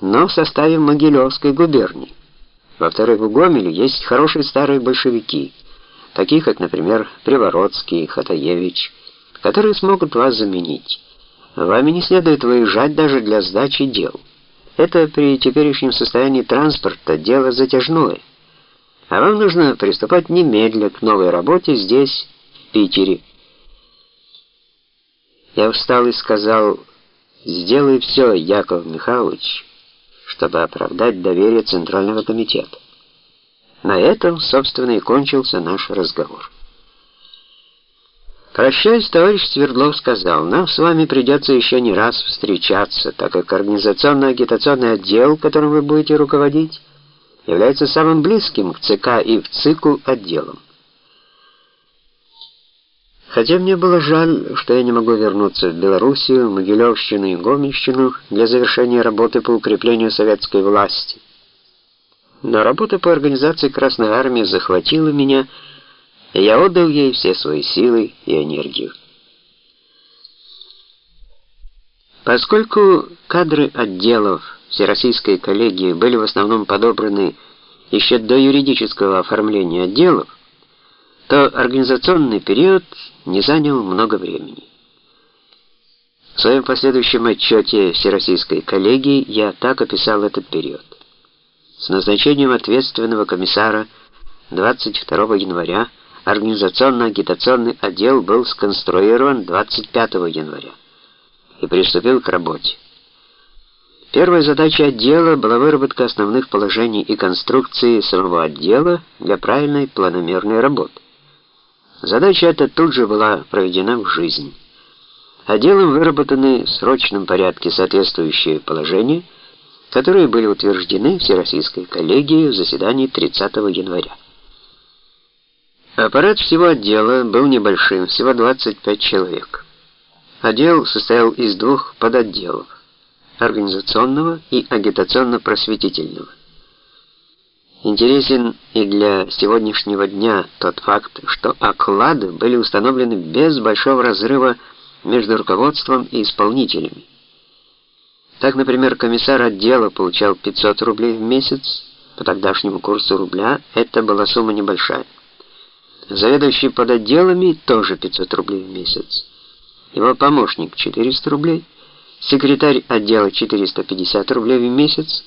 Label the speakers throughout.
Speaker 1: но в составе Могилевской губернии. Во-вторых, в Гомеле есть хорошие старые большевики, такие как, например, Привородский, Хатаевич, которые смогут вас заменить. Вами не следует выезжать даже для сдачи дел. Это при теперешнем состоянии транспорта дело затяжное. А вам нужно приступать немедленно к новой работе здесь, в Питере. Я встал и сказал: "Сделай все, Яков Михайлович, чтобы оправдать доверие Центрального комитета". На этом, собственно, и кончился наш разговор. Прощаясь, товарищ Свердлов сказал: "Нам с вами придется еще не раз встречаться, так как организационно-агитационный отдел, которым вы будете руководить, является самым близким к ЦК и в ЦИКу отделом. Хотя мне было жаль, что я не могу вернуться в Белоруссию, Могилевщину и Гомельщину для завершения работы по укреплению советской власти. Но работа по организации Красной армии захватила меня, и я отдал ей все свои силы и энергию. Поскольку кадры отделов Всероссийской коллегии были в основном подобраны еще до юридического оформления отделов, то организационный период не занял много времени. В своем последующем отчете Всероссийской коллегии я так описал этот период. С назначением ответственного комиссара 22 января организационно-агитационный отдел был сконструирован 25 января и приступил к работе. Первая задача отдела была выработка основных положений и конструкции самого отдела для правильной планомерной работы. Задача эта тут же была проведена в жизнь. Отделом выработаны в срочном порядке соответствующие положения, которые были утверждены Всероссийской коллегией в заседании 30 января. Аппарат всего отдела был небольшим, всего 25 человек. Отдел состоял из двух подотделов организационного и агитационно-просветительного. Интересен и для сегодняшнего дня тот факт, что оклады были установлены без большого разрыва между руководством и исполнителями. Так, например, комиссар отдела получал 500 рублей в месяц, по тогдашнему курсу рубля это была сумма небольшая. Заведующий под отделами тоже 500 рублей в месяц. Его помощник 400 рублей, секретарь отдела 450 рублей в месяц,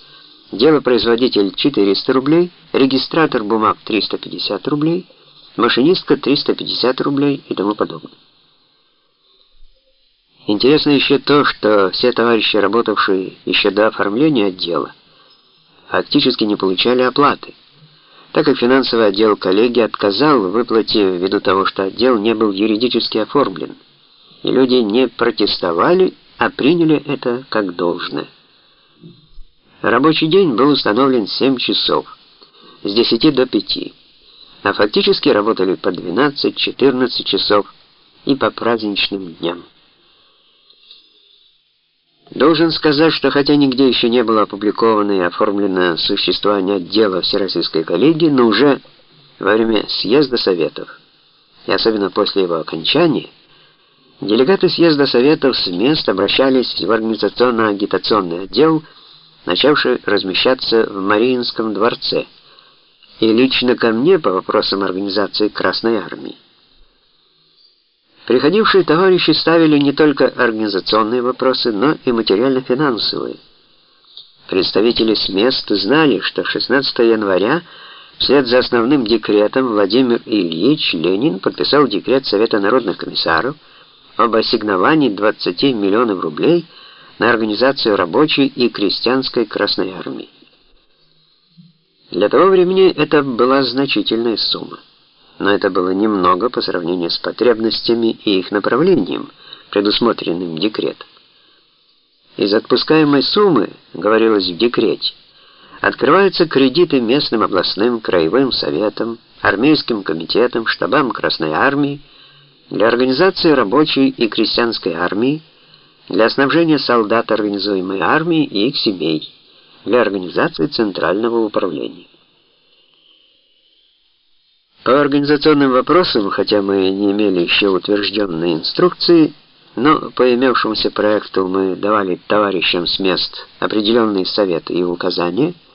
Speaker 1: делопроизводитель 400 рублей, регистратор бумаг 350 рублей, машинистка 350 рублей и тому подобное. Интересно еще то, что все товарищи, работавшие еще до оформления отдела, фактически не получали оплаты, так как финансовый отдел коллегии отказал в выплате ввиду того, что отдел не был юридически оформлен, и люди не протестовали, а приняли это как должное. Рабочий день был установлен 7 часов, с 10 до 5, а фактически работали по 12-14 часов и по праздничным дням. Должен сказать, что хотя нигде еще не было опубликовано и оформлено существование отдела Всероссийской коллегии, но уже во время съезда советов, и особенно после его окончания, Делегаты съезда советов с мест обращались в организационно-агитационный отдел, начавший размещаться в Мариинском дворце, и лично ко мне по вопросам организации Красной армии. Приходившие товарищи ставили не только организационные вопросы, но и материально-финансовые. Представители с мест знали, что 16 января вслед за основным декретом Владимир Ильич Ленин подписал декрет Совета народных комиссаров об ассигновании 20 миллионов рублей на организацию рабочей и крестьянской Красной армии. Для того времени это была значительная сумма, но это было немного по сравнению с потребностями и их направлением, предусмотренным декретом. Из отпускаемой суммы, говорилось в декрете, открываются кредиты местным областным краевым советам, армейским комитетам, штабам Красной армии для организации рабочей и крестьянской армии, для снабжения солдат организуемой армии и их семей, для организации центрального управления. По организационным вопросам, хотя мы не имели еще утвержденной инструкции, Но по имевшемуся проекту мы давали товарищам с мест определенные советы и указания –